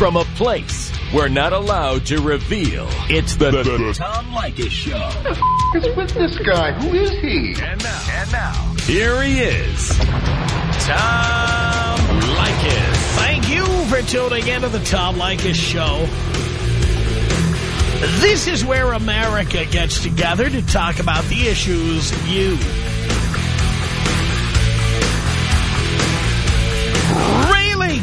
from a place we're not allowed to reveal. It's the, the, the Tom Leykis Show. Who is with this guy? Who is he? And now, and now, here he is, Tom Leykis. Thank you for tuning in to the Tom Leykis Show. This is where America gets together to talk about the issues you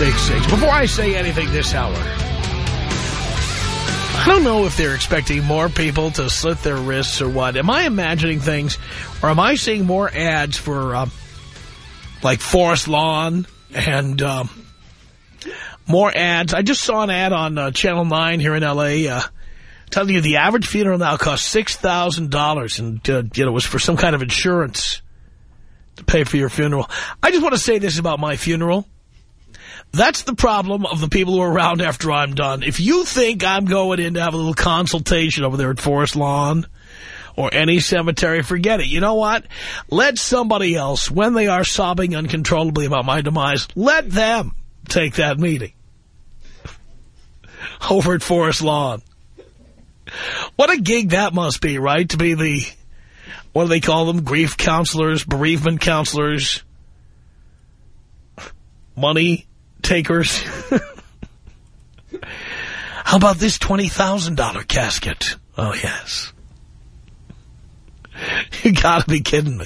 1-800-5800-866. Before I say anything this hour, I don't know if they're expecting more people to slit their wrists or what. Am I imagining things, or am I seeing more ads for, um, like, Forest Lawn and um, more ads? I just saw an ad on uh, Channel 9 here in L.A., uh, telling you the average funeral now costs $6,000, and, uh, you know, it was for some kind of insurance to pay for your funeral. I just want to say this about my funeral. That's the problem of the people who are around after I'm done. If you think I'm going in to have a little consultation over there at Forest Lawn or any cemetery, forget it. You know what? Let somebody else, when they are sobbing uncontrollably about my demise, let them take that meeting over at Forest Lawn. What a gig that must be, right? To be the, what do they call them? Grief counselors, bereavement counselors, money takers. How about this $20,000 casket? Oh, yes. You gotta be kidding me.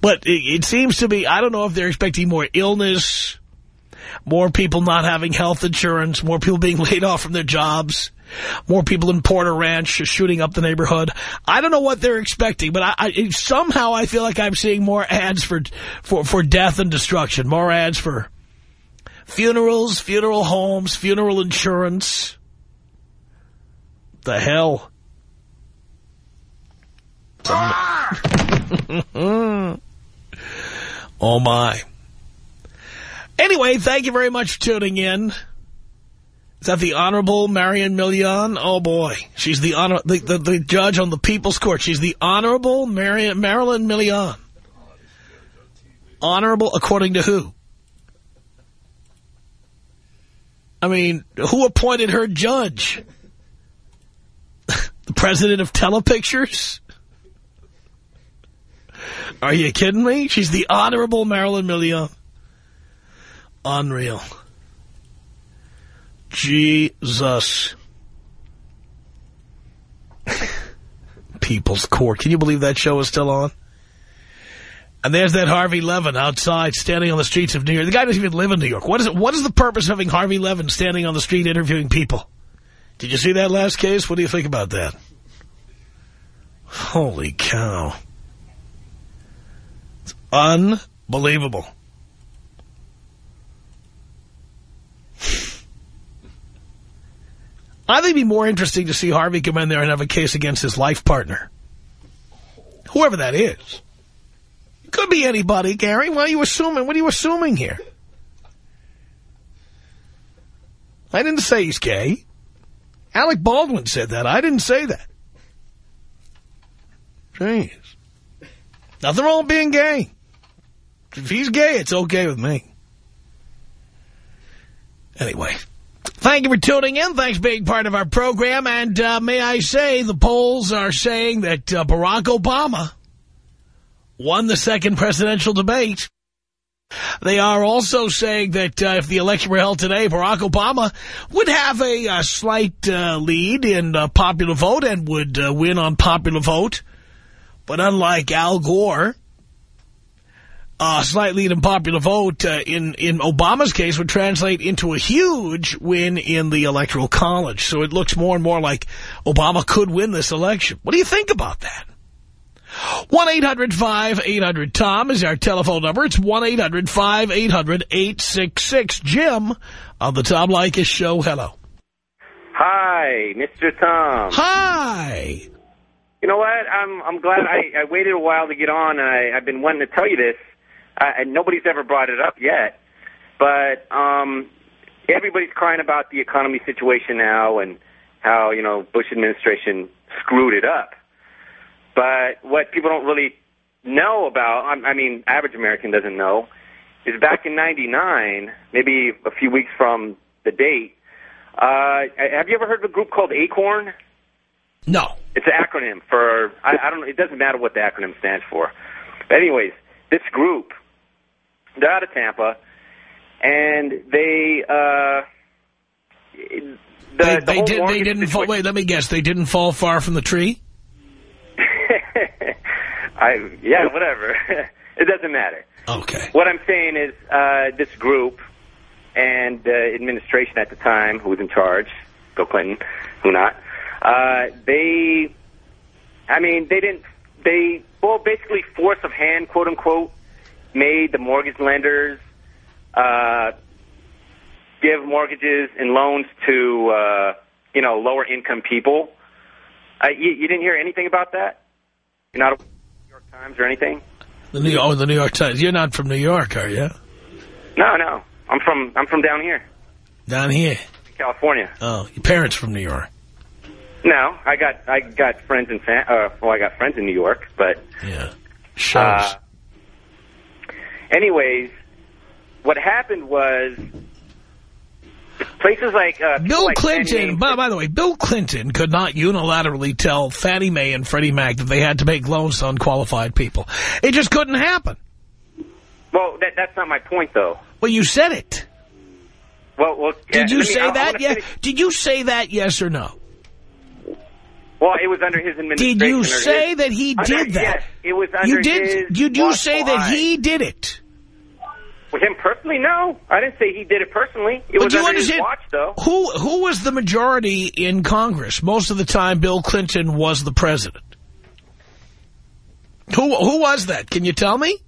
But it, it seems to be, I don't know if they're expecting more illness, more people not having health insurance, more people being laid off from their jobs, more people in Porter Ranch shooting up the neighborhood. I don't know what they're expecting, but I, I, somehow I feel like I'm seeing more ads for, for, for death and destruction, more ads for funerals, funeral homes, funeral insurance. The hell? oh, my. Anyway, thank you very much for tuning in. Is that the Honorable Marion Milian? Oh, boy. She's the honor the, the, the, judge on the People's Court. She's the Honorable Marion, Marilyn Milian. Honorable according to who? I mean, who appointed her judge? the president of Telepictures? Are you kidding me? She's the Honorable Marilyn Milian. Unreal. Jesus. People's Court. Can you believe that show is still on? And there's that Harvey Levin outside standing on the streets of New York. The guy doesn't even live in New York. What is it? What is the purpose of having Harvey Levin standing on the street interviewing people? Did you see that last case? What do you think about that? Holy cow. It's unbelievable. I think it'd be more interesting to see Harvey come in there and have a case against his life partner. Whoever that is. Could be anybody, Gary. Why are you assuming? What are you assuming here? I didn't say he's gay. Alec Baldwin said that. I didn't say that. Jeez. Nothing wrong with being gay. If he's gay, it's okay with me. Anyway. Thank you for tuning in. Thanks for being part of our program. And uh, may I say, the polls are saying that uh, Barack Obama won the second presidential debate. They are also saying that uh, if the election were held today, Barack Obama would have a, a slight uh, lead in uh, popular vote and would uh, win on popular vote. But unlike Al Gore, a slight lead in popular vote uh, in, in Obama's case would translate into a huge win in the Electoral College. So it looks more and more like Obama could win this election. What do you think about that? 1-800-5800-TOM is our telephone number. It's 1-800-5800-866. Jim on the Tom Leykis show. Hello. Hi, Mr. Tom. Hi. You know what? I'm I'm glad I, I waited a while to get on, and I, I've been wanting to tell you this, uh, and nobody's ever brought it up yet. But um, everybody's crying about the economy situation now and how you know Bush administration screwed it up. But what people don't really know about, I mean, average American doesn't know, is back in '99, maybe a few weeks from the date. Uh, have you ever heard of a group called Acorn? No. It's an acronym for, I, I don't know, it doesn't matter what the acronym stands for. But anyways, this group, they're out of Tampa, and they, uh, the, they, the they, did, they didn't. fall, wait, let me guess. They didn't fall far from the tree? I, yeah, whatever. it doesn't matter. Okay. What I'm saying is, uh, this group and uh, administration at the time, who was in charge, Bill Clinton, who not, uh, they, I mean, they didn't, they, well, basically force of hand, quote unquote, made the mortgage lenders uh, give mortgages and loans to, uh, you know, lower income people. Uh, you, you didn't hear anything about that? You're not a New York Times or anything? The New, oh, the New York Times. You're not from New York, are you? No, no. I'm from I'm from down here, Down here. California. Oh, your parents from New York. No, I got I got friends in uh, well, I got friends in New York, but Yeah. Shows. uh, anyways, what happened was places like uh, Bill like Clinton, by, by the way, Bill Clinton could not unilaterally tell Fannie Mae and Freddie Mac that they had to make loans to unqualified people. It just couldn't happen. Well, that that's not my point though. Well, you said it. Well, well, Did you me- say I- that? Yeah. finish- Did you say that? Yes or no? Well, it was under his administration. Did you say his- that he under- did that? Yes, it was under You did. his Did you say that he did it? With him personally, no. I didn't say he did it personally. It But was you under understand watch, though. who who was the majority in Congress? Most of the time, Bill Clinton was the president. Who who was that? Can you tell me?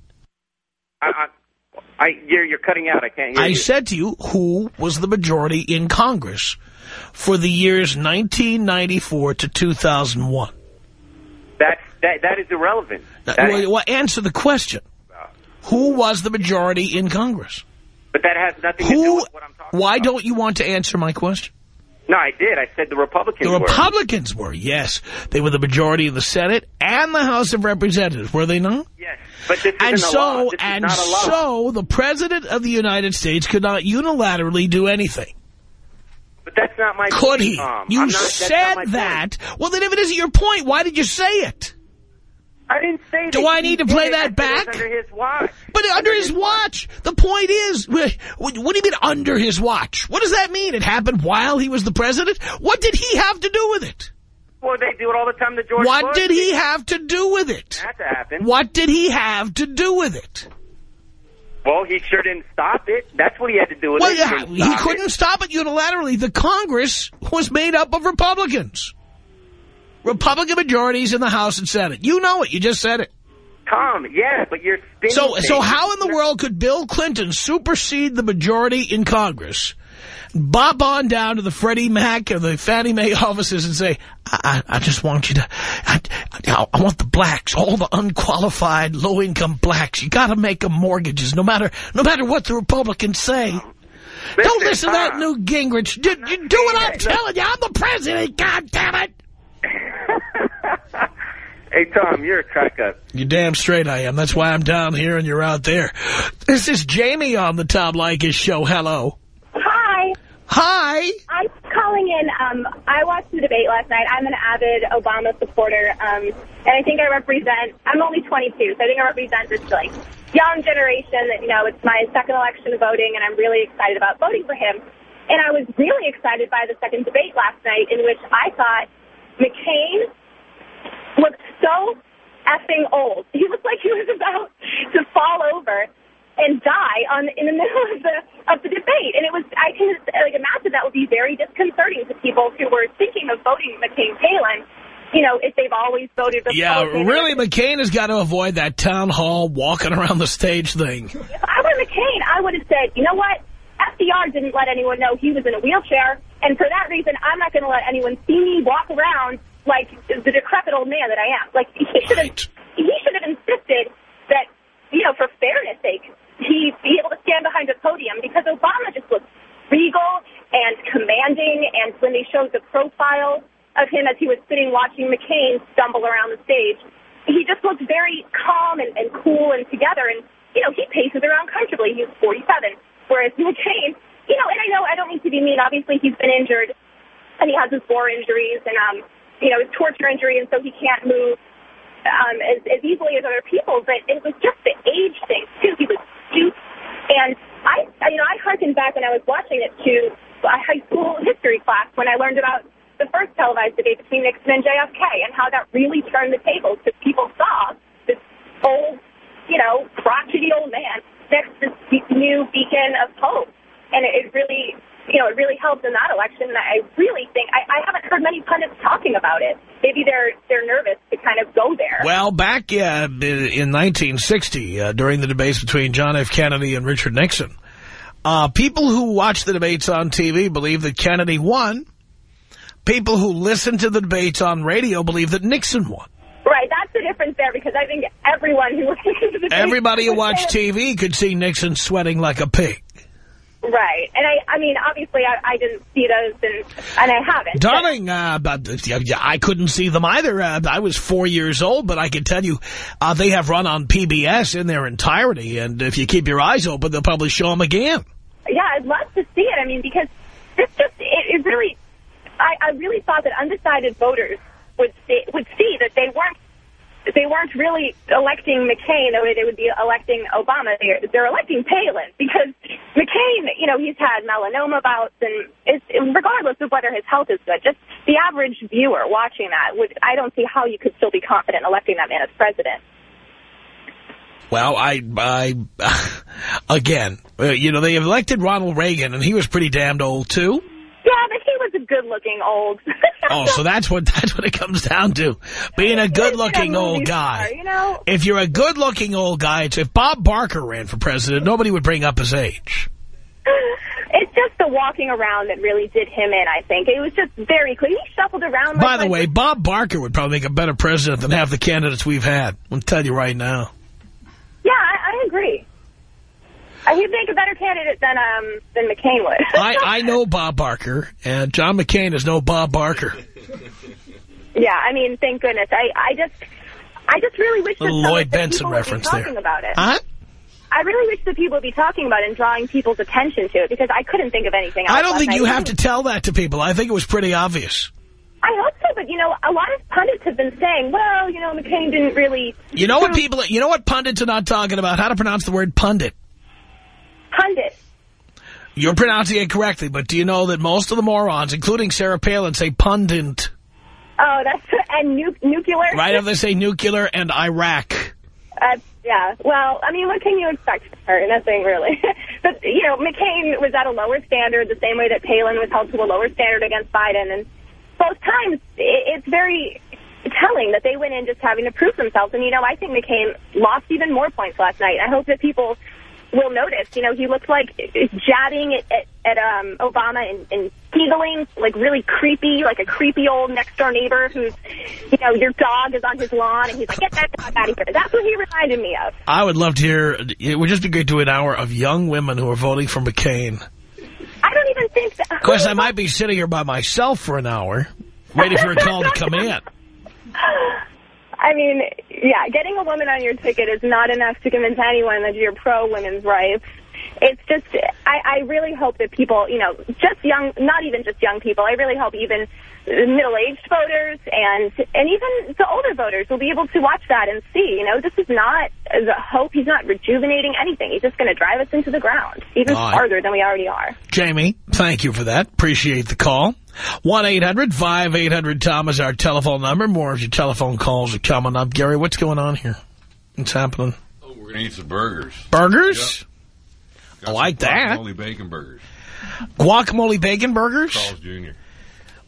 I, I, I, you're, you're cutting out. I can't hear I you. said to you, who was the majority in Congress for the years 1994 to 2001? That's, that, that is irrelevant. That- well, well, answer the question. Who was the majority in Congress? but that has nothing to do with what I'm talking Why about. don't you want to answer my question? No, I did. I said the Republicans The. Republicans were, yes. They were the majority in the Senate and the House of Representatives, were they not? Yes, but this And isn't a law. so, and not a law. so, the President of the United States could not unilaterally do anything. But that's not my Could point, he? Tom. You not, said that. Well, then if it isn't your point, why did you say it? I didn't say Do I need to play that I said it back? under his watch. But under his watch. The point is, wh- what do you mean under his watch? What does that mean? It happened while he was the president? What did he have to do with it? Well, they do it all the time to George What Bush. did he have to do with it? That to happen. What did he have to do with it? Well, he sure didn't stop it. That's what he had to do with Well, it. yeah, didn't he couldn't It. stop it unilaterally. The Congress was made up of Republicans. Republican majorities in the House and Senate. You know it. You just said it. Tom, yeah, but you're So, so how in the world could Bill Clinton supersede the majority in Congress, bop on down to the Freddie Mac or the Fannie Mae offices and say, I, I, I just want you to, I, I, want the blacks, all the unqualified, low-income blacks. You got to make them mortgages, no matter, no matter what the Republicans say. Don't listen to that Tom. Newt Gingrich. Do, do what I'm telling you. I'm the president. God damn it. Hey, Tom, you're a crack up. You damn straight I am. That's why I'm down here and you're out there. This is Jamie on the Tom Leykis show. Hello. Hi. Hi. I'm calling in. Um, I watched the debate last night. I'm an avid Obama supporter, um, and I think I represent. I'm only 22, so I think I represent this like young generation that you know it's my second election voting, and I'm really excited about voting for him. And I was really excited by the second debate last night, in which I thought McCain looked so effing old. He looked like he was about to fall over and die on in the middle of the of the debate. And it was I can just like imagine that would be very disconcerting to people who were thinking of voting McCain Palin. you know, if they've always voted Yeah, really, McCain has got to avoid that town hall walking around the stage thing. If I were McCain, I would have said, you know what? FDR didn't let anyone know he was in a wheelchair, and for that reason, I'm not going to let anyone see me walk around like the decrepit old man that I am. Like he should have, Right. he should have insisted that, you know, for fairness sake, he be able to stand behind a podium because Obama just looked regal and commanding, and when they showed the profile of him as he was sitting watching McCain stumble around the stage, he just looked very calm and, and cool and together, and you know, he paces around comfortably. He was 47. Whereas McCain, you know, and I know I don't mean to be mean. Obviously, he's been injured, and he has his war injuries and, um, you know, his torture injury, and so he can't move um, as, as easily as other people. But it was just the age thing, too. He was cute. And I, I- you know, I harkened back when I was watching it to a high school history class when I learned about the first televised debate between Nixon and JFK and how that really turned the tables because people saw this old, you know, crotchety old man next to this new beacon of hope. And it, it really, you know, it really helped in that election. And I really think, I, I haven't heard many pundits talking about it. Maybe they're, they're nervous to kind of go there. Well, back uh, in 1960, uh, during the debates between John F. Kennedy and Richard Nixon, uh, people who watched the debates on TV believe that Kennedy won. People who listened to the debates on radio believe that Nixon won. Right, that's the difference there because I think everyone who listens to the Everybody who watched TV could see Nixon sweating like a pig. Right, and I, I mean, obviously, I, I didn't see those, and and I haven't. Darling, uh, but, yeah, yeah, I couldn't see them either. Uh, I was four years old, but I can tell you uh, they have run on PBS in their entirety, and if you keep your eyes open, they'll probably show them again. Yeah, I'd love to see it. I mean, because this just it, it really, I, I really thought that undecided voters would see, would see that they weren't they weren't really electing McCain the way they would be electing Obama. They're, they're electing Palin because McCain, you know, he's had melanoma bouts, and it's, regardless of whether his health is good, just the average viewer watching that would, I don't see how you could still be confident electing that man as president. Well, I, I, again, uh, you know, they elected Ronald Reagan, and he was pretty damned old, too. Yeah, but he was a good-looking old. Oh, so that's what that's what it comes down to. Being a good-looking old guy. star, you know? If you're a good-looking old guy, it's if Bob Barker ran for president, nobody would bring up his age. It's just the walking around that really did him in, I think. It was just very clear. He shuffled around. By the like- way, Bob Barker would probably make a better president than half the candidates we've had. I'll tell you right now. Yeah, I, I agree. Uh, he'd make a better candidate than um than McCain would. I, I know Bob Barker, and John McCain is no Bob Barker. yeah, I mean, thank goodness. I I just I just really wish that Little some Lloyd the Benson people would be reference there. talking about it. Huh? I really wish that people would be talking about it and drawing people's attention to it because I couldn't think of anything else. I don't think you have to tell that to people. I think it was pretty obvious. I hope so, but you know, a lot of pundits have been saying, well, you know, McCain didn't really. You know what people, you know what pundits are not talking about? How to pronounce the word pundit. Pundit. You're pronouncing it correctly, but do you know that most of the morons, including Sarah Palin, say pundit? Oh, that's and nu nuclear. Right after they say nuclear and Iraq. Uh, yeah. Well, I mean, what can you expect from her? Nothing really. but you know, McCain was at a lower standard, the same way that Palin was held to a lower standard against Biden, and both times it, it's very telling that they went in just having to prove themselves. And you know, I think McCain lost even more points last night. I hope that people will notice. You know, he looked like jabbing at, at, at um, Obama and, and giggling, like really creepy, like a creepy old next door neighbor who's, you know, your dog is on his lawn and he's like, get that dog out of here. That's what he reminded me of. I would love to hear, it would just be great to an hour of young women who are voting for McCain. I don't even think that. Of course, I might be sitting here by myself for an hour, waiting for a call to come in. I mean, yeah, getting a woman on your ticket is not enough to convince anyone that you're pro women's rights. It's just, I, I really hope that people, you know, just young, not even just young people, I really hope even middle-aged voters and and even the older voters will be able to watch that and see, you know, this is not the hope. He's not rejuvenating anything. He's just going to drive us into the ground, even All right. farther than we already are. Jamie, thank you for that. Appreciate the call. 1-800-5800-TOM is our telephone number. More of your telephone calls are coming up. Gary, what's going on here? What's happening? Oh, we're going to eat some burgers. Burgers? Got I like that. Guacamole bacon burgers. Guacamole bacon burgers? Carl's Jr.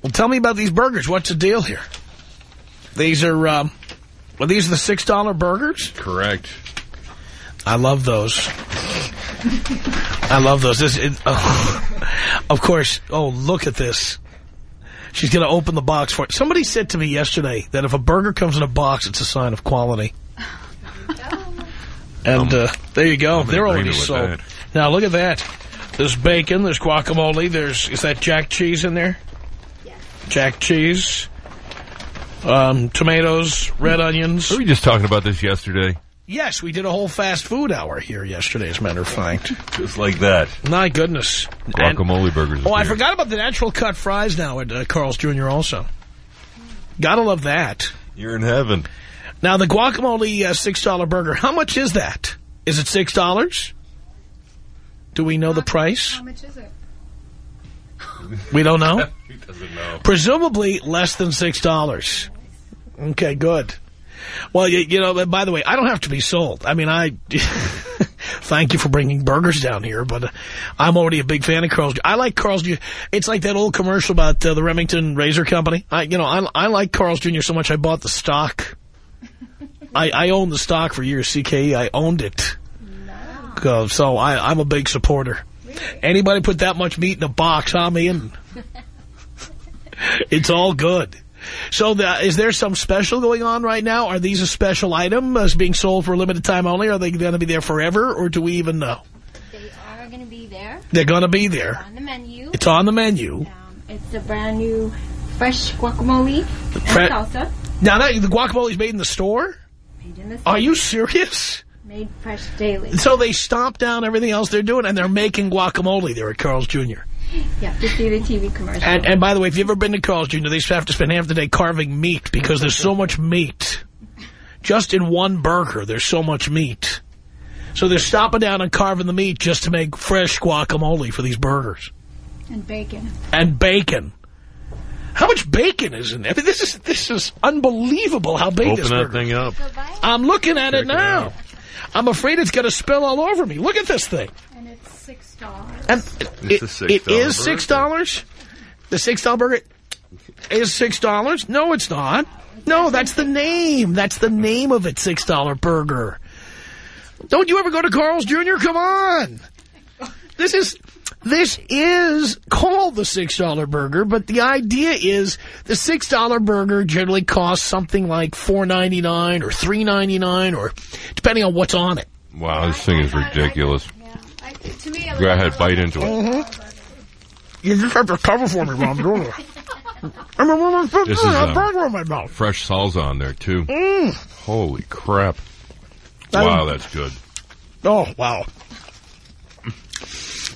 Well, tell me about these burgers. What's the deal here? These are, um, well, these are the $6 burgers? Correct. I love those. I love those. This, it, oh, of course. Oh, look at this. She's going to open the box for it. Somebody said to me yesterday that if a burger comes in a box, it's a sign of quality. And uh, there you go. I'm They're already sold. that. Now, look at that. There's bacon. There's guacamole. There's Is that jack cheese in there? Jack cheese. Um, tomatoes, red onions. Were we just talking about this yesterday? Yes, we did a whole fast food hour here yesterday, as a matter of fact. Just like that. My goodness. And- Guacamole burgers. is oh, I forgot about the natural cut fries now at uh, Carl's Jr. also. Gotta love that. You're in heaven. Now, the guacamole uh, $6 burger, how much is that? Is it $6? Do we know the price? How much is it? We don't know? He doesn't know. Presumably less than $6. Okay, good. Well, you, you know, by the way, I don't have to be sold. I mean, I thank you for bringing burgers down here, but uh, I'm already a big fan of Carl's. I like Carl's Jr. It's like that old commercial about uh, the Remington Razor Company. I, you know, I, I like Carl's Jr. so much I bought the stock. I, I owned the stock for years, CKE. I owned it. Uh, So I, I'm a big supporter. Anybody put that much meat in a box, I'm in. it's all good. So the, is there some special going on right now? Are these a special item as being sold for a limited time only? Are they going to be there forever, or do we even know? They are going to be there They're going to be there. on the menu. It's on the menu. Um, it's a brand new fresh guacamole and salsa Now, that, the guacamole's made in the store? made in the store. Are you serious? made fresh daily. So they stomp down everything else they're doing, and they're making guacamole there at Carl's Jr. You have to see the TV commercial. And, and by the way, if you've ever been to Carl's Jr., they have to spend half the day carving meat because there's so much meat. Just in one burger, there's so much meat. So they're stopping down and carving the meat just to make fresh guacamole for these burgers. and bacon. And bacon. How much bacon is in there? I mean, this is this is unbelievable how big this Open that thing up. I'm looking at it Check it now. out. I'm afraid it's going to spill all over me. Look at this thing. And it's six dollars. And it, It's a $6 it is six dollars. The six dollar burger is six dollars. No, it's not. No, that's the name. That's the name of it. Six dollar burger. Don't you ever go to Carl's Jr.? Come on. This is this is called the six dollar burger, but the idea is the six dollar burger generally costs something like four ninety nine or three ninety nine, or depending on what's on it. Wow, this thing is ridiculous. Yeah. I, to me, it Go ahead, bite into Mm-hmm. it. You just have to cover for me, Ron. don't you? I mean, when I This is, a um, burger in my mouth. Fresh salsa on there, too. Mm. Holy crap. I- Wow, that's good. Oh, wow.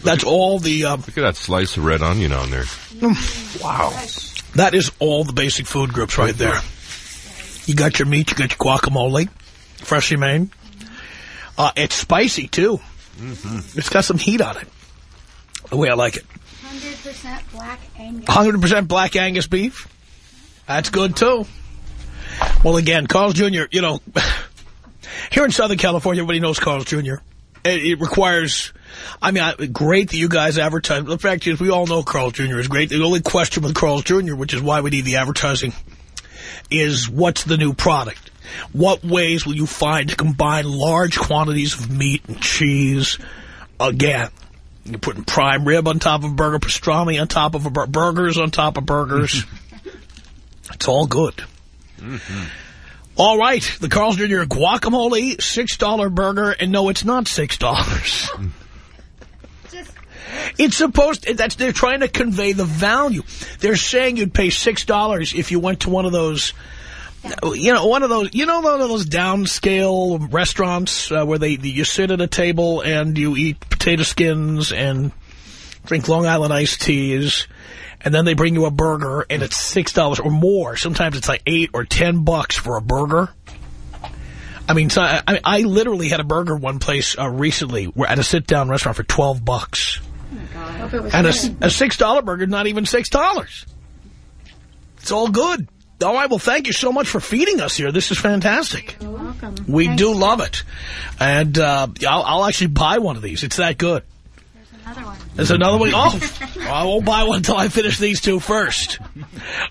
That's all the, uh, Look at that slice of red onion on there. wow. That is all the basic food groups right there. You got your meat, you got your guacamole, freshly made. Uh, it's spicy, too. Mm-hmm. It's got some heat on it. The way I like it. 100% black Angus. 100% black Angus beef. That's good, too. Well, again, Carl's Jr., you know, here in Southern California, everybody knows Carl's Jr. It, it requires, I mean, I, great that you guys advertise. The fact is, we all know Carl's Jr. is great. The only question with Carl's Jr., which is why we need the advertising, is what's the new product? What ways will you find to combine large quantities of meat and cheese? Again, you're putting prime rib on top of burger, pastrami on top of a bur burgers on top of burgers. it's all good. Mm-hmm. All right, the Carl's Jr. guacamole, $6 burger, and no, it's not $6. It's supposed that's they're trying to convey the value. They're saying you'd pay six dollars if you went to one of those, you know, one of those, you know, one of those downscale restaurants uh, where they you sit at a table and you eat potato skins and drink Long Island iced teas, and then they bring you a burger and it's six dollars or more. Sometimes it's like eight or ten bucks for a burger. I mean, so I, I literally had a burger one place uh, recently where at a sit-down restaurant for twelve bucks. was And a, a $6 burger, is not even $6. It's all good. All right, well, thank you so much for feeding us here. This is fantastic. You're welcome. We Thanks. do love it. And uh, I'll, I'll actually buy one of these. It's that good. There's another one. There's another one. Oh, I won't buy one until I finish these two first.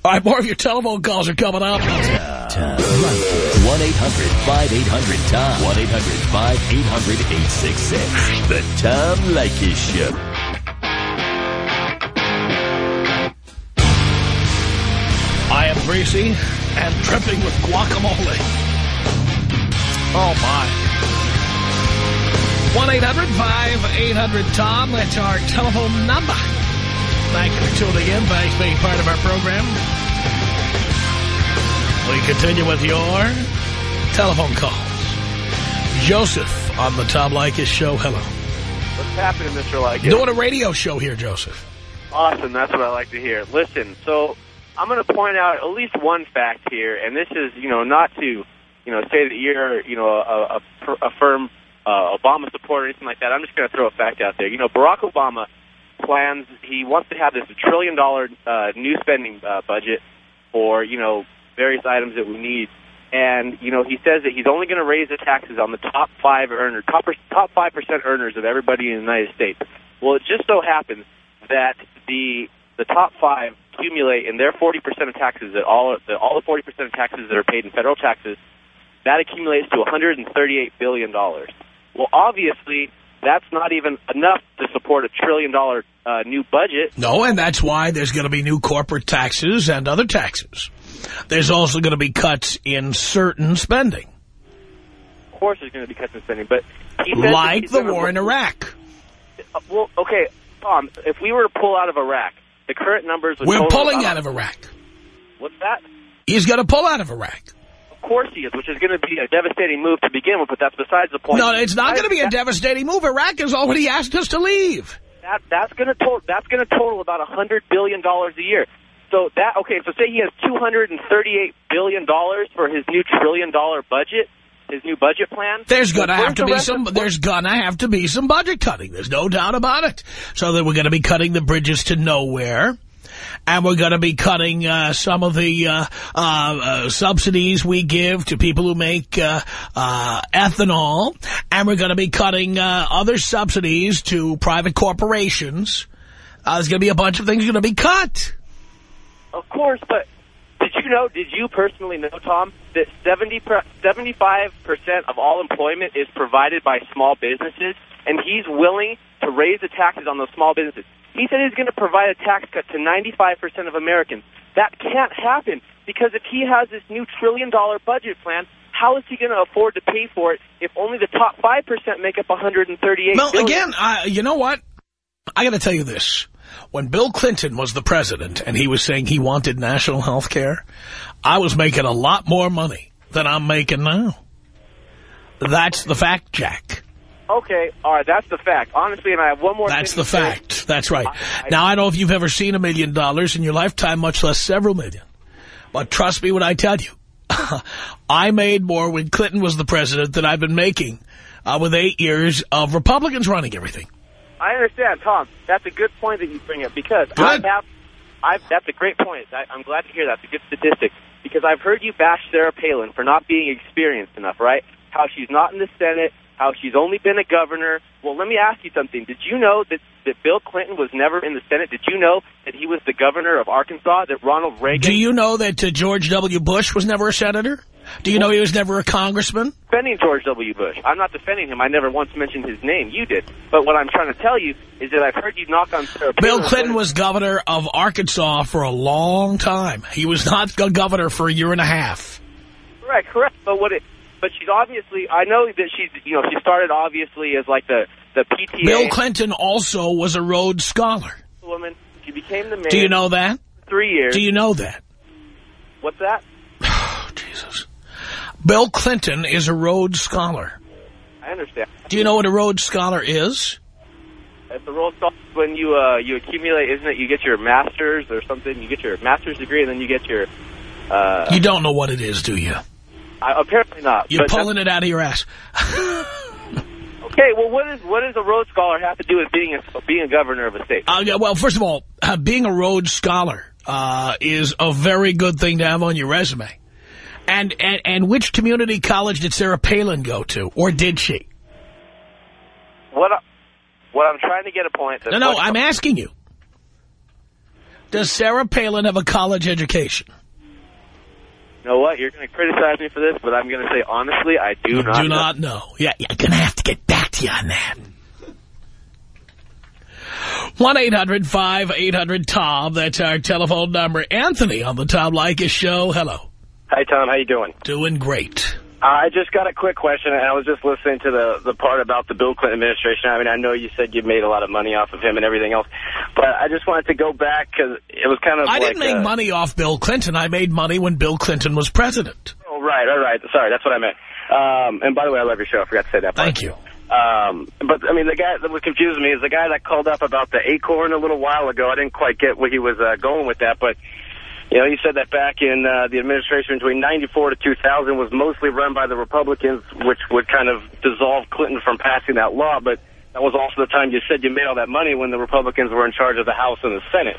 All right, more of your telephone calls are coming up. Tom. 1-800-5800-TOM. 1-800-5800-866. The Tom Leykis Show. Greasy and dripping with guacamole. Oh, my. 1-800-5800-TOM. That's our telephone number. Thank you for tuning in. Thanks for being part of our program. We continue with your telephone calls. Joseph on the Tom Leykis show. Hello. What's happening, Mr. Leykis? Doing a radio show here, Joseph. Awesome. That's what I like to hear. Listen, so I'm going to point out at least one fact here, and this is, you know, not to, you know, say that you're, you know, a, a, a firm uh, Obama supporter or anything like that. I'm just going to throw a fact out there. You know, Barack Obama plans, he wants to have this trillion dollar uh, new spending uh, budget for, you know, various items that we need. And, you know, he says that he's only going to raise the taxes on the top five earners, top, top 5% earners of everybody in the United States. Well, it just so happens that the the top five accumulate in their 40% of taxes that all the, all the 40% of taxes that are paid in federal taxes, that accumulates to 138 billion dollars. Well, obviously, that's not even enough to support a trillion dollar uh, new budget. No, and that's why there's going to be new corporate taxes and other taxes. There's also going to be cuts in certain spending. Of course, there's going to be cuts in spending, but Like the war in Iraq. Uh, Well, okay, Tom. If we were to pull out of Iraq, the current numbers We're pulling out of Iraq. What's that? He's going to pull out of Iraq. Of course he is, which is going to be a devastating move to begin with, but that's besides the point. No, it's not going to be a devastating move. Iraq has already asked us to leave. that that's going to total that's going to total about a hundred billion dollars a year. So that okay, so say he has two hundred and thirty-eight billion dollars for his new trillion-dollar budget, his new budget plan. There's going to have to be some. There's going to have to be some budget cutting. There's no doubt about it. So that we're going to be cutting the bridges to nowhere, and we're going to be cutting uh, some of the uh, uh, uh, subsidies we give to people who make uh, uh, ethanol, and we're going to be cutting uh, other subsidies to private corporations. Uh, there's going to be a bunch of things going to be cut. Of course, but you know? Did you personally know, Tom, that 70 75 percent of all employment is provided by small businesses, and he's willing to raise the taxes on those small businesses. He said he's going to provide a tax cut to 95 percent of Americans. That can't happen because if he has this new trillion-dollar budget plan. How is he going to afford to pay for it if only the top 5% make up 138 Well, billion? again, uh, you know what? I got to tell you this. When Bill Clinton was the president and he was saying he wanted national health care, I was making a lot more money than I'm making now. That's the fact, Jack. Okay, all right, that's the fact. Honestly, and I have one more That's thing the to say. fact. That's right. I- I- Now, I don't know if you've ever seen a million dollars in your lifetime, much less several million. But trust me when I tell you, I made more when Clinton was the president than I've been making uh, with eight years of Republicans running everything. I understand, Tom. That's a good point that you bring up because Good. I have, I've, that's a great point. I, I'm glad to hear that. It's a good statistic because I've heard you bash Sarah Palin for not being experienced enough, right? How she's not in the Senate, how she's only been a governor. Well, let me ask you something. Did you know that, that Bill Clinton was never in the Senate? Did you know that he was the governor of Arkansas, that Ronald Reagan... Do you know that uh, George W. Bush was never a senator? Do you know he was never a congressman? defending George W. Bush. I'm not defending him. I never once mentioned his name. You did. But what I'm trying to tell you is that I've heard you knock on Sarah Bill. Clinton was governor of Arkansas for a long time. He was not governor for a year and a half. Correct, correct. But what it, but she's obviously. I know that she's. You know, she started obviously as like the the PTA Bill Clinton also was a Rhodes Scholar. woman. She became the mayor. Do you know that? Three years. Do you know that? What's that? Oh, Jesus. Bill Clinton is a Rhodes Scholar. I understand. Do you know what a Rhodes Scholar is? At the Rhodes Scholar, when you uh you accumulate, isn't it? You get your master's or something. You get your master's degree, and then you get your. Uh, You don't know what it is, do you? I, apparently not. You're pulling it out of your ass. Okay, well, what is what does a Rhodes Scholar have to do with being a being a governor of a state? Uh, yeah, well, first of all, uh, being a Rhodes Scholar uh, is a very good thing to have on your resume. And, and and which community college did Sarah Palin go to, or did she? What I, what I'm trying to get a point. No, no, I'm asking you. Does Sarah Palin have a college education? You know what? You're going to criticize me for this, but I'm going to say honestly, I do you not. do know. not know. Yeah, you're going to have to get back to you on that. 1-800-5800-TOM. That's our telephone number. Anthony on the Tom Leykis show. Hello. Hi, Tom. How you doing? Doing great. I just got a quick question, and I was just listening to the the part about the Bill Clinton administration. I mean, I know you said you made a lot of money off of him and everything else, but I just wanted to go back because it was kind of I like didn't make a- money off Bill Clinton. I made money when Bill Clinton was president. Oh, right, all right. Sorry, that's what I meant. Um, and by the way, I love your show. I forgot to say that. Part. Thank you. Um, but, I mean, the guy that was confusing me is the guy that called up about the acorn a little while ago. I didn't quite get where he was uh, going with that, but, you know, he said that back in uh, the administration between 94 to 2000 was mostly run by the Republicans, which would kind of dissolve Clinton from passing that law, but that was also the time you said you made all that money when the Republicans were in charge of the House and the Senate.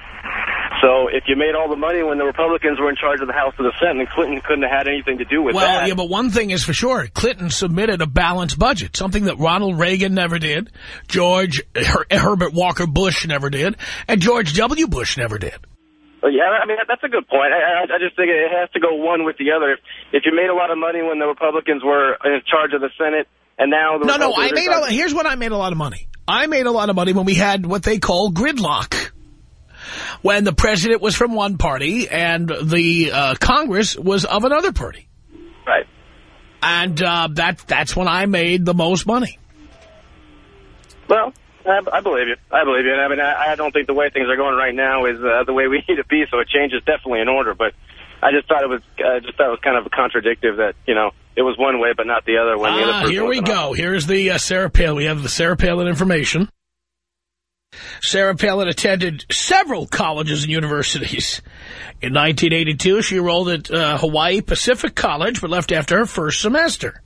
So if you made all the money when the Republicans were in charge of the House and the Senate, then Clinton couldn't have had anything to do with Well, that. Well, yeah, but one thing is for sure. Clinton submitted a balanced budget, something that Ronald Reagan never did, George Her Herbert Walker Bush never did, and George W. Bush never did. Yeah, I mean, that's a good point. I, I, I just think it has to go one with the other. If, if you made a lot of money when the Republicans were in charge of the Senate, and now the No, no, I made a, here's when I made a lot of money. I made a lot of money when we had what they call gridlock. When the president was from one party and the uh, Congress was of another party. Right. And uh, that that's when I made the most money. Well, I, I believe you. I believe you. And I mean, I, I don't think the way things are going right now is uh, the way we need to be. So a change is definitely in order. But I just thought it was, I just thought it was kind of contradictive that you know it was one way but not the other. When the other Ah, here we go. Here's the uh, Sarah Palin. We have the Sarah Palin information. Sarah Palin attended several colleges and universities. In 1982, she enrolled at uh, Hawaii Pacific College, but left after her first semester.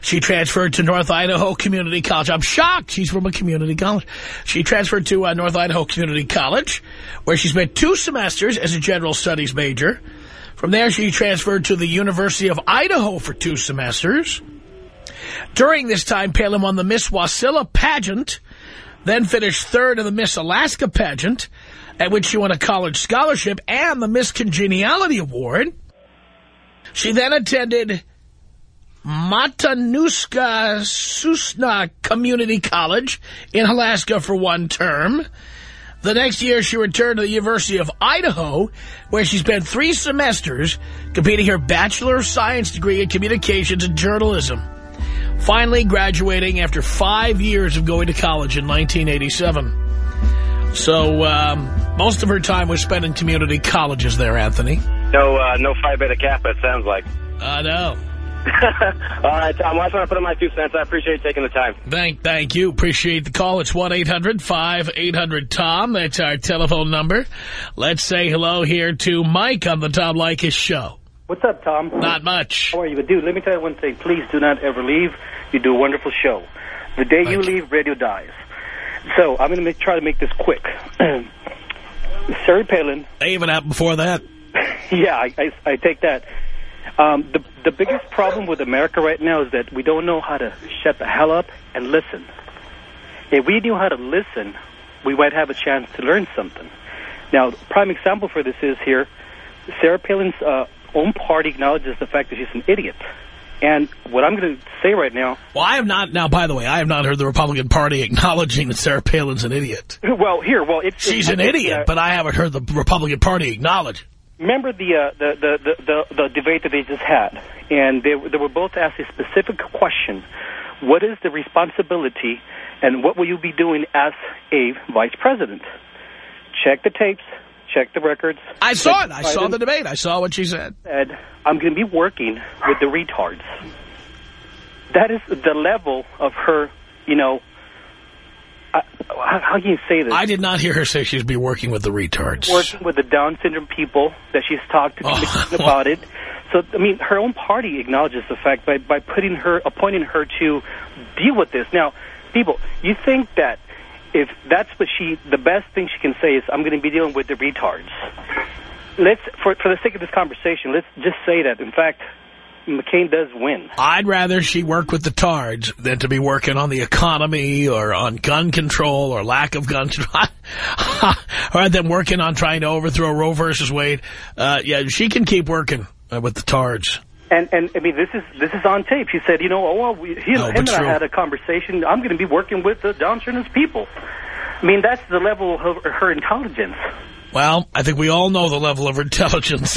She transferred to North Idaho Community College. I'm shocked she's from a community college. She transferred to uh, North Idaho Community College, where she spent two semesters as a general studies major. From there, she transferred to the University of Idaho for two semesters. During this time, Palin won the Miss Wasilla pageant, then finished third in the Miss Alaska pageant, at which she won a college scholarship and the Miss Congeniality Award. She then attended Matanuska Susna Community College in Alaska for one term. The next year, she returned to the University of Idaho, where she spent three semesters completing her Bachelor of Science degree in Communications and Journalism. Finally graduating after five years of going to college in 1987. So, um, most of her time was spent in community colleges there, Anthony. No, uh, no Phi Beta Kappa. It sounds like. I know. All right, Tom. Well, I just want to put in my two cents. I appreciate you taking the time. Thank, thank you. Appreciate the call. It's 1-800-5800-TOM. That's our telephone number. Let's say hello here to Mike on the Tom Leykis show. What's up, Tom? Not much. How are you? But dude, let me tell you one thing. Please do not ever leave. You do a wonderful show. The day you leave, radio dies. So I'm going to try to make this quick. Sarah Palin. They even happened before that. yeah, I, I, I take that. Um, the the biggest problem with America right now is that we don't know how to shut the hell up and listen. If we knew how to listen, we might have a chance to learn something. Now, prime example for this is here, Sarah Palin's uh, own party acknowledges the fact that she's an idiot. And what I'm going to say right now... Well, I have not, now, by the way, I have not heard the Republican Party acknowledging that Sarah Palin's an idiot. Well, here, well... It, She's it, an idiot, uh, but I haven't heard the Republican Party acknowledge. Remember the, uh, the, the, the, the, the debate that they just had, and they, they were both asked a specific question. What is the responsibility, and what will you be doing as a vice president? Check the tapes, check the records. I saw it. I saw the debate. I saw what she said. said, I'm going to be working with the retards. That is the level of her, you know, how, how can you say this? I did not hear her say she'd be working with the retards. working with the Down syndrome people that she's talked to Oh. about it. So, I mean, her own party acknowledges the fact by, by putting her, appointing her to deal with this. Now, people, you think that if that's what she, the best thing she can say is, I'm going to be dealing with the retards. Let's, for, for the sake of this conversation, let's just say that, in fact, McCain does win. I'd rather she work with the tards than to be working on the economy or on gun control or lack of gun control. Rather than working on trying to overthrow Roe versus Wade. Uh, yeah, she can keep working uh, with the tards. And and I mean this is this is on tape. She said, you know, oh, well, we, he, No, him and I had a conversation. I'm going to be working with the John people. I mean that's the level of her intelligence. Well, I think we all know the level of intelligence.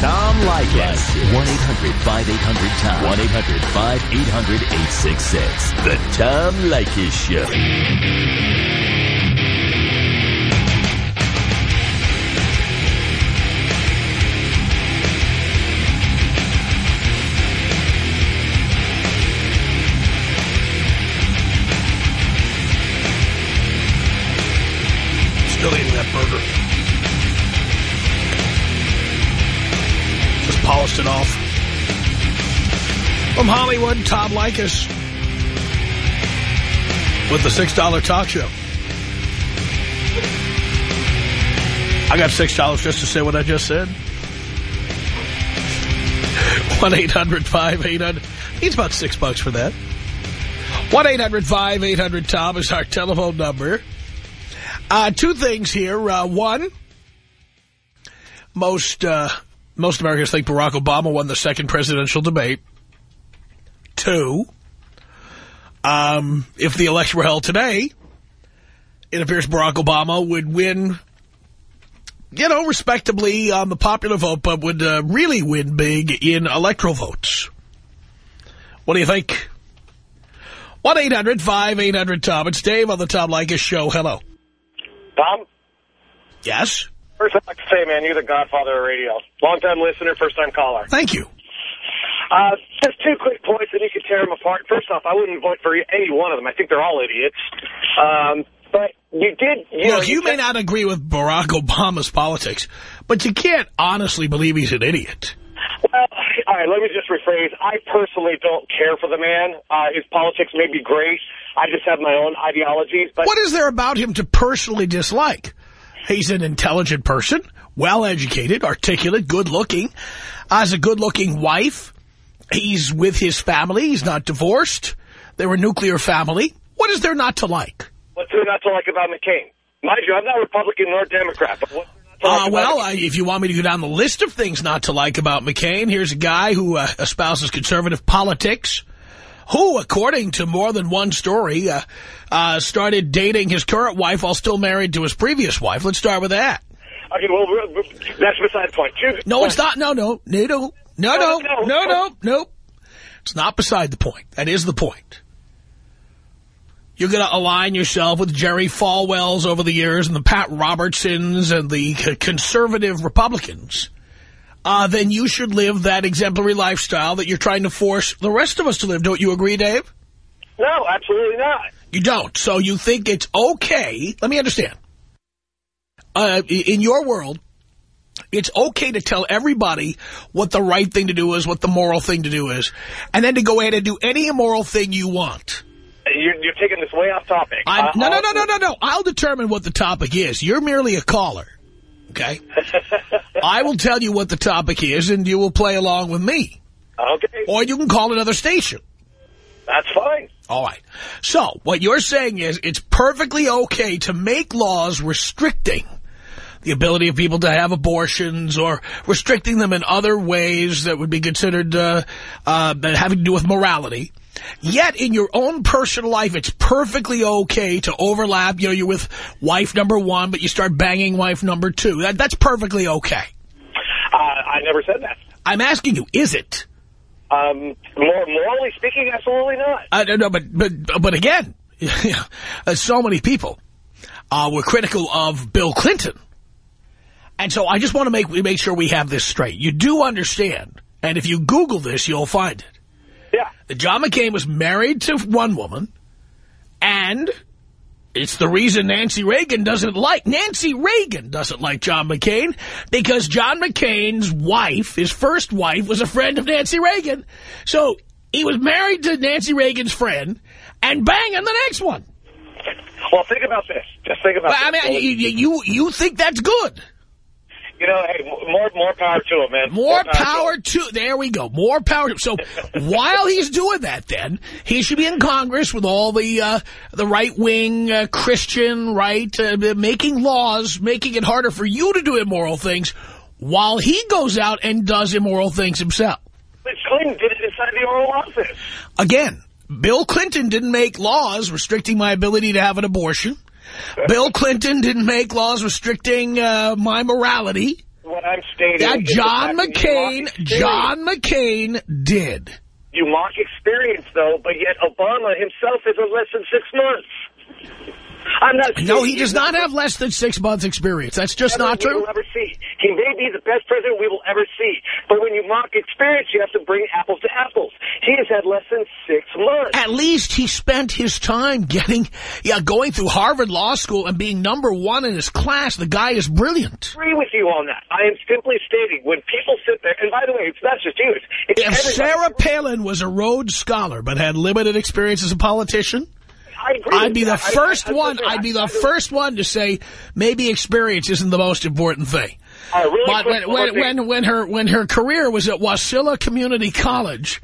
Tom Leykis. 1-800-5800-TOM. 1-800-5800-866. The Tom Leykis Show. Still eating that burger. Just polished it off. From Hollywood, Tom Leykis. With the $6 talk show. I got $6 just to say what I just said. 1-800-5800. He's about six bucks for that. 1-800-5800-TOM is our telephone number. Uh, two things here. Uh, one, most uh, most Americans think Barack Obama won the second presidential debate. Two, um, if the election were held today, it appears Barack Obama would win, you know, respectably on the popular vote, but would uh, really win big in electoral votes. What do you think? 1-800-5800-TOM. It's Dave on the Tom Leykis Show. Hello. Tom? Yes? First, I'd like to say, man, you're the godfather of radio. Long-time listener, first-time caller. Thank you. Uh, just two quick points, and you could tear them apart. First off, I wouldn't vote for any one of them. I think they're all idiots. Um, but you did... You know, Look, you may not agree with Barack Obama's politics, but you can't honestly believe he's an idiot. Well, all right, let me just rephrase. I personally don't care for the man. Uh, his politics may be great. I just have my own ideologies. But What is there about him to personally dislike? He's an intelligent person, well-educated, articulate, good-looking, has a good-looking wife. He's with his family. He's not divorced. They're a nuclear family. What is there not to like? what's there not to like about McCain? Mind you, I'm not Republican nor Democrat, but what's there not to like Uh, well, if you want me to go down the list of things not to like about McCain, here's a guy who uh, espouses conservative politics, who, according to more than one story, uh, uh, started dating his current wife while still married to his previous wife. Let's start with that. Okay, well, that's beside the point. Two, No, it's not. No, no, no, no, no, no, no, no, no. It's not beside the point. That is the point. You're going to align yourself with Jerry Falwells over the years and the Pat Robertsons and the conservative Republicans. Uh, then you should live that exemplary lifestyle that you're trying to force the rest of us to live. Don't you agree, Dave? No, absolutely not. You don't. So you think it's okay. Let me understand. Uh, in your world, it's okay to tell everybody what the right thing to do is, what the moral thing to do is, and then to go ahead and do any immoral thing you want. Way off topic. I'm, Uh, no, no, no, no, no, no. I'll determine what the topic is. You're merely a caller, okay? I will tell you what the topic is, and you will play along with me. Okay, Or you can call another station. that's fine. All right. So what you're saying is it's perfectly okay to make laws restricting the ability of people to have abortions or restricting them in other ways that would be considered uh, uh, having to do with morality. Yet in your own personal life, it's perfectly okay to overlap. You know, you're with wife number one, but you start banging wife number two. That, that's perfectly okay. Uh, I never said that. I'm asking you, is it? Um, morally speaking, absolutely not. I don't know, but but but again, uh, so many people uh, were critical of Bill Clinton, and so I just want to make make sure we have this straight. You do understand, and if you Google this, you'll find it. That John McCain was married to one woman, and it's the reason Nancy Reagan doesn't like Nancy Reagan doesn't like John McCain because John McCain's wife, his first wife, was a friend of Nancy Reagan. So he was married to Nancy Reagan's friend and banging the next one. Well, think about this. Just think about But, I mean, you, you you think that's good? You know, hey, more more power to him, man. More power to, there we go, more power. to- So while he's doing that then, he should be in Congress with all the uh, the right-wing uh, Christian right, uh, making laws, making it harder for you to do immoral things while he goes out and does immoral things himself. But Clinton did it inside the Oval Office. Again, Bill Clinton didn't make laws restricting my ability to have an abortion. Bill Clinton didn't make laws restricting uh, my morality. What I'm stating That John that McCain. John McCain did. You mock experience, though, but yet Obama himself is in less than six months. I'm not. No, he does not have less than six months experience. That's just not true. will ever see. He may be the best president we will ever see. But when you mock experience, you have to bring apples to apples. He has had less than six months. At least he spent his time getting, yeah, going through Harvard Law School and being number one in his class. The guy is brilliant. I agree with you on that. I am simply stating when people sit there, and by the way, it's not just you. It's, it's If everybody. Sarah Palin was a Rhodes Scholar but had limited experience as a politician, I I'd be the. First I- I- one. I'd be the first one to say maybe experience isn't the most important thing. Right, really But when when, when when her when her career was at Wasilla Community College,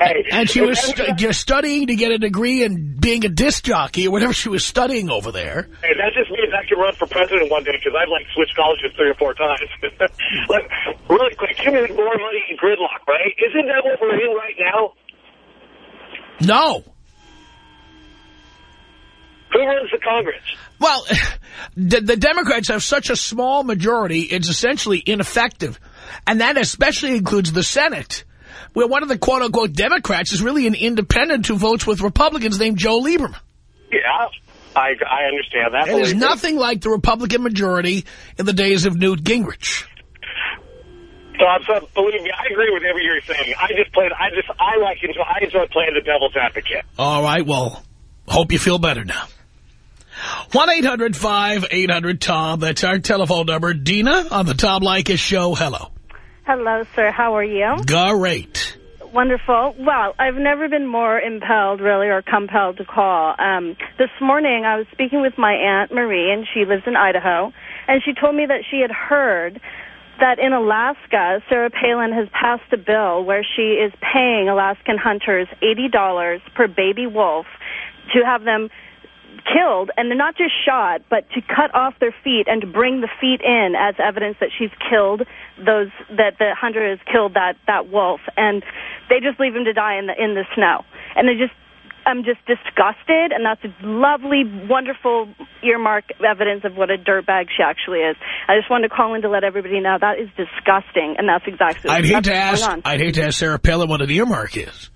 Hey, and she was stu just studying to get a degree in being a disc jockey or whatever she was studying over there. Hey, that just means I could run for president one day because I've like switched colleges three or four times. like, really quick, give me more money in gridlock, right? Isn't that what we're in right now? No. Who runs the Congress? Well, the, the Democrats have such a small majority, it's essentially ineffective. And that especially includes the Senate, where one of the quote-unquote Democrats is really an independent who votes with Republicans named Joe Lieberman. Yeah, I I understand that. It is nothing like the Republican majority in the days of Newt Gingrich. So, I'm so believe me, I agree with everything you're saying. I just played. I just I like enjoy. I enjoy playing the devil's advocate. All right, well, hope you feel better now. 1-800-5800-TOM. That's our telephone number. Dina on the Tom Leykis Show. Hello. Hello, sir. How are you? Great. Wonderful. Well, I've never been more impelled, really, or compelled to call. Um, this morning, I was speaking with my Aunt Marie, and she lives in Idaho, and she told me that she had heard that in Alaska, Sarah Palin has passed a bill where she is paying Alaskan hunters $80 per baby wolf to have them killed, and they're not just shot, but to cut off their feet and to bring the feet in as evidence that she's killed those that the hunter has killed that that wolf, and they just leave him to die in the in the snow, and they just. I'm just disgusted, and that's a lovely, wonderful earmark evidence of what a dirtbag she actually is. I just wanted to call in to let everybody know that is disgusting, and that's exactly I'd hate to ask. I'd hate to ask Sarah Palin what an earmark is.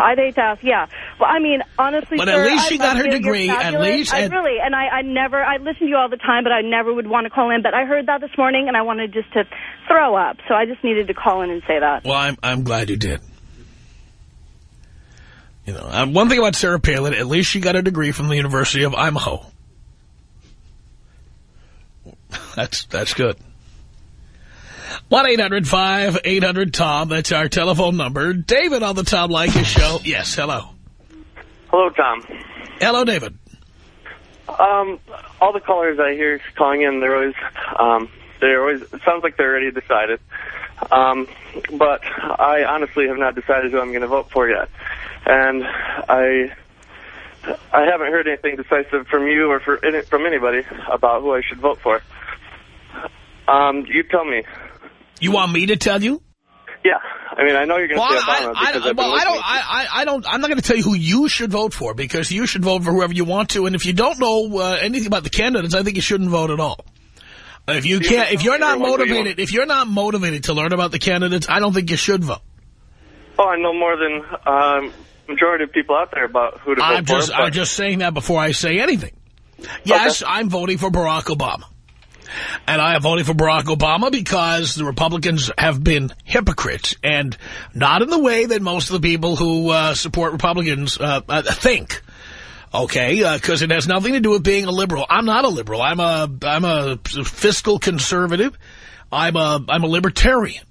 I'd hate to ask, yeah. Well, I mean, honestly, But at sir, least I she got her you. Degree, at least, I really, and I, I never, I listen to you all the time, but I never would want to call in. But I heard that this morning, and I wanted just to throw up, so I just needed to call in and say that. Well, I'm I'm glad you did. You know, uh, one thing about Sarah Palin, at least she got a degree from the University of Idaho. That's that's good. One eight hundred five eight hundred Tom. That's our telephone number. David on the Tom Leykis show. Yes, hello. Hello, Tom. Hello, David. Um, all the callers I hear calling in, they're always, um, they're always. It sounds like they're already decided. Um, but I honestly have not decided who I'm going to vote for yet, and I, I haven't heard anything decisive from you or for, from anybody about who I should vote for. Um, you tell me. You want me to tell you? Yeah, I mean, I know you're going to Well, say Obama I, I, because been well, I don't. I, I, I don't. I'm not going to tell you who you should vote for because you should vote for whoever you want to. And if you don't know uh, anything about the candidates, I think you shouldn't vote at all. If you can't, if you're not everyone who you motivated, if you're not motivated to learn about the candidates, I don't think you should vote. Oh, I know more than um, majority of people out there about who to vote I'm for. just, but- I'm just saying that before I say anything. Yes, I'm voting for Barack Obama. And I am voting for Barack Obama because the Republicans have been hypocrites and not in the way that most of the people who uh, support Republicans uh, uh, think. Okay, because it has nothing to do with being a liberal. I'm not a liberal. I'm a I'm a fiscal conservative. I'm a I'm a libertarian.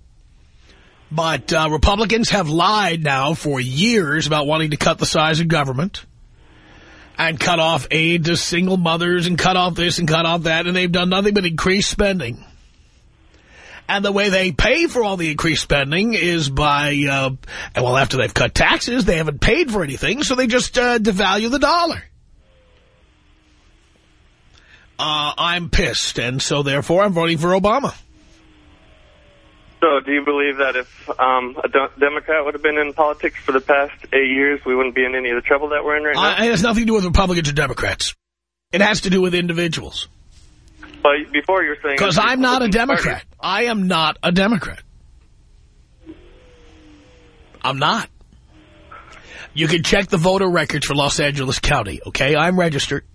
But uh, Republicans have lied now for years about wanting to cut the size of government and cut off aid to single mothers and cut off this and cut off that, and they've done nothing but increase spending. And the way they pay for all the increased spending is by, uh, well, after they've cut taxes, they haven't paid for anything, so they just uh, devalue the dollar. Uh, I'm pissed, and so therefore I'm voting for Obama. So, do you believe that if um, a de- Democrat would have been in politics for the past eight years, we wouldn't be in any of the trouble that we're in right now? Uh, it has nothing to do with Republicans or Democrats. It has to do with individuals. But before you were saying... Because I'm not a Democrat. I am not a Democrat. I'm not. You can check the voter records for Los Angeles County, okay? I'm registered.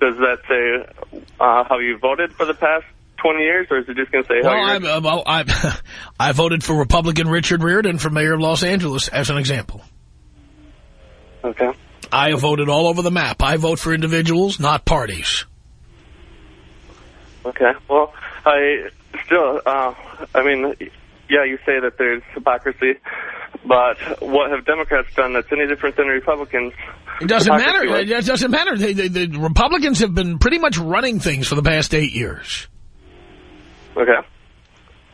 Does that say uh, how you voted for the past 20 years, or is it just going to say Well, how you're... I'm, well I'm, I voted for Republican Richard Riordan for mayor of Los Angeles, as an example. Okay. I have voted all over the map. I vote for individuals, not parties. Okay. Well, I still, uh, I mean, yeah, you say that there's hypocrisy, but what have Democrats done that's any different than Republicans? It doesn't matter. Hypocrisy It doesn't matter. They, they, the Republicans have been pretty much running things for the past eight years. Okay.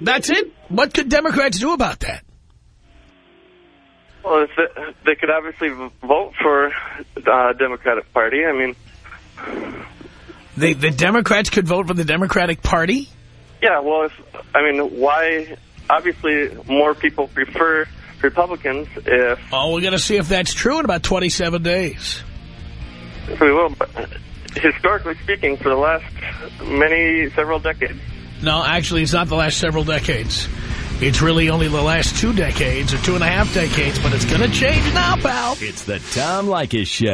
That's it. What could Democrats do about that? Well, if they, they could obviously vote for uh, Democratic Party. I mean, The, the Democrats could vote for the Democratic Party? yeah. Well, if I mean, why? Obviously, more people prefer Republicans. If Oh, we're going to see if that's true in about 27 days. we will, but historically speaking, for the last many several decades. No, actually, it's not the last several decades. It's really only the last two decades or two and a half decades, but it's going to change now, pal. It's the Tom Leykis Show.